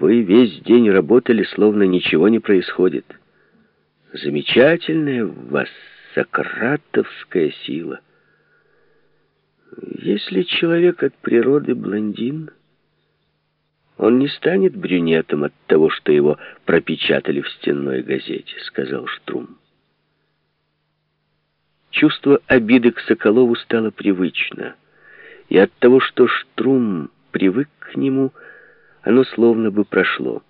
Вы весь день работали, словно ничего не происходит. Замечательная в вас сократовская сила. Если человек от природы блондин, он не станет брюнетом от того, что его пропечатали в стенной газете, сказал Штрум. Чувство обиды к Соколову стало привычно, и от того, что Штрум привык к нему, оно словно бы прошло.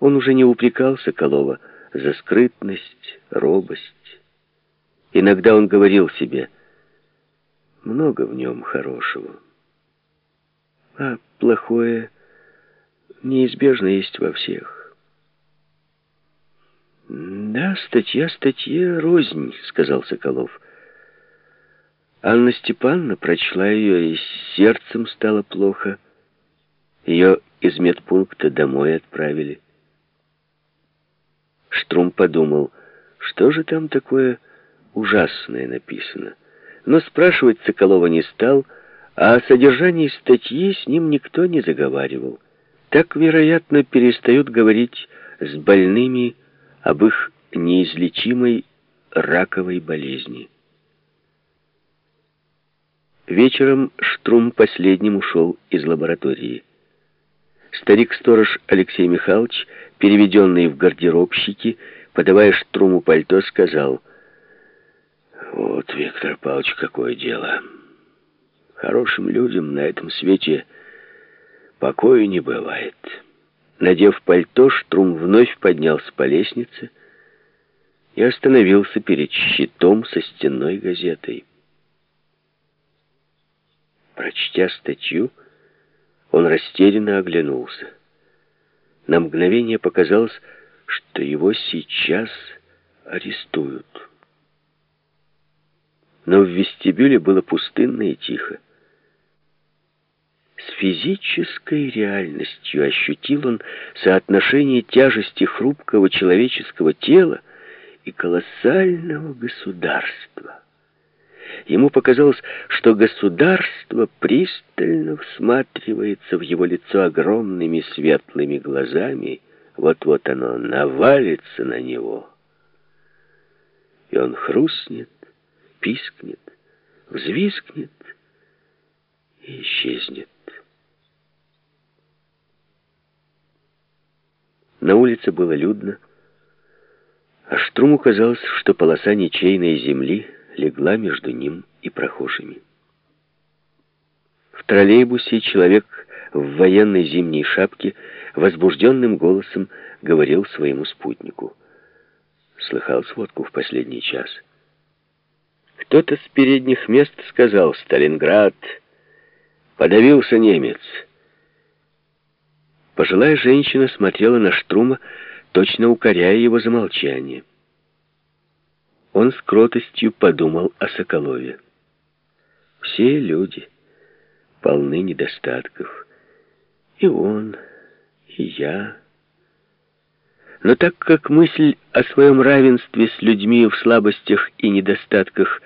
Он уже не упрекал Соколова за скрытность, робость. Иногда он говорил себе, много в нем хорошего. А плохое неизбежно есть во всех. «Да, статья статье рознь», — сказал Соколов. Анна Степановна прочла ее, и сердцем стало плохо. Ее из медпункта домой отправили. Штрум подумал, что же там такое ужасное написано. Но спрашивать Соколова не стал, а о содержании статьи с ним никто не заговаривал. Так, вероятно, перестают говорить с больными об их неизлечимой раковой болезни. Вечером Штрум последним ушел из лаборатории. Старик-сторож Алексей Михайлович, переведенный в гардеробщики, подавая Штруму пальто, сказал, «Вот, Виктор Павлович, какое дело. Хорошим людям на этом свете покоя не бывает». Надев пальто, Штрум вновь поднялся по лестнице и остановился перед щитом со стенной газетой. Прочтя статью, он растерянно оглянулся. На мгновение показалось, что его сейчас арестуют. Но в вестибюле было пустынно и тихо. С физической реальностью ощутил он соотношение тяжести хрупкого человеческого тела и колоссального государства. Ему показалось, что государство пристально всматривается в его лицо огромными светлыми глазами. Вот-вот оно навалится на него. И он хрустнет, пискнет, взвискнет и исчезнет. На улице было людно, а Штруму казалось, что полоса ничейной земли легла между ним и прохожими. В троллейбусе человек в военной зимней шапке возбужденным голосом говорил своему спутнику. Слыхал сводку в последний час. Кто-то с передних мест сказал «Сталинград! Подавился немец!» Пожилая женщина смотрела на Штрума, точно укоряя его за молчание он с кротостью подумал о Соколове. Все люди полны недостатков. И он, и я. Но так как мысль о своем равенстве с людьми в слабостях и недостатках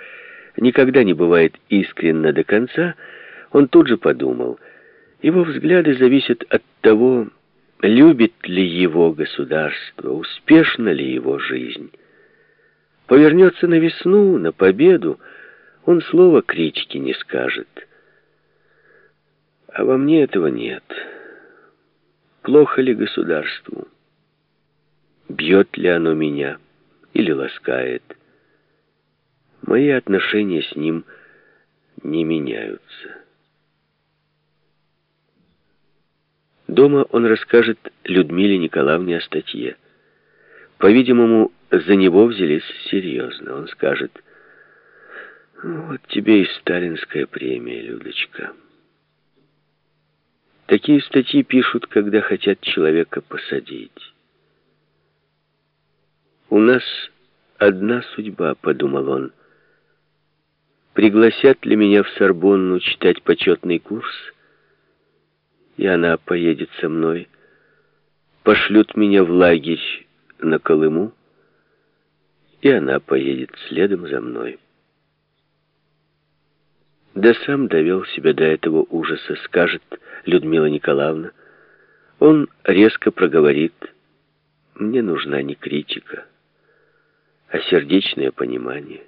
никогда не бывает искренна до конца, он тут же подумал, его взгляды зависят от того, любит ли его государство, успешна ли его жизнь. Повернется на весну, на победу, он слова критики не скажет. А во мне этого нет. Плохо ли государству? Бьет ли оно меня или ласкает? Мои отношения с ним не меняются. Дома он расскажет Людмиле Николаевне о статье. По-видимому, за него взялись серьезно. Он скажет, вот тебе и сталинская премия, Людочка. Такие статьи пишут, когда хотят человека посадить. У нас одна судьба, подумал он. Пригласят ли меня в Сорбонну читать почетный курс, и она поедет со мной. Пошлют меня в лагерь на Колыму, и она поедет следом за мной. Да сам довел себя до этого ужаса, скажет Людмила Николаевна. Он резко проговорит, «Мне нужна не критика, а сердечное понимание».